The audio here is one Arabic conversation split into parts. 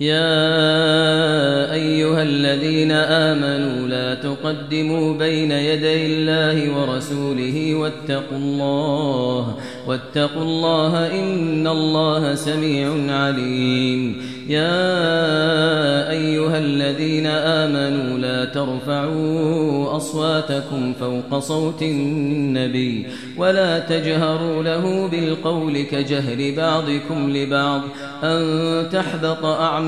يا أيها الذين آمنوا لا تقدموا بين يدي الله ورسوله واتقوا الله واتقوا الله إن الله سميع عليم. يا أيها الذين آمنوا لا ترفعوا أصواتكم فوق صوت النبي ولا تجهروا له بالقول كجهر بعضكم لبعض أن تحبط أعمالكم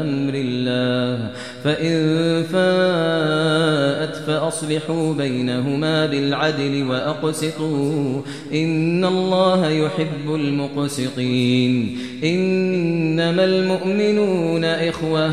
أمر الله فإن فاءت فأصلحوا بينهما بالعدل وأقسطوا. إن الله يحب المقسطين. إنما المؤمنون إخوة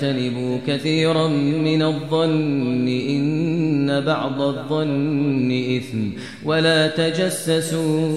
فاجتنبوا كثيرا من الظن إن بعض الظن إثم ولا تجسسوا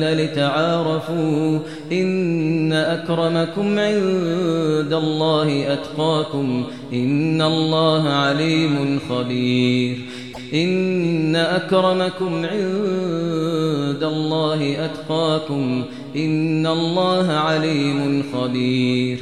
قيل لتعارفوا إن أكرمكم عند الله أتقاكم إن الله عليم خبير إن أكرمكم عند الله أتقاكم إن الله عليم خبير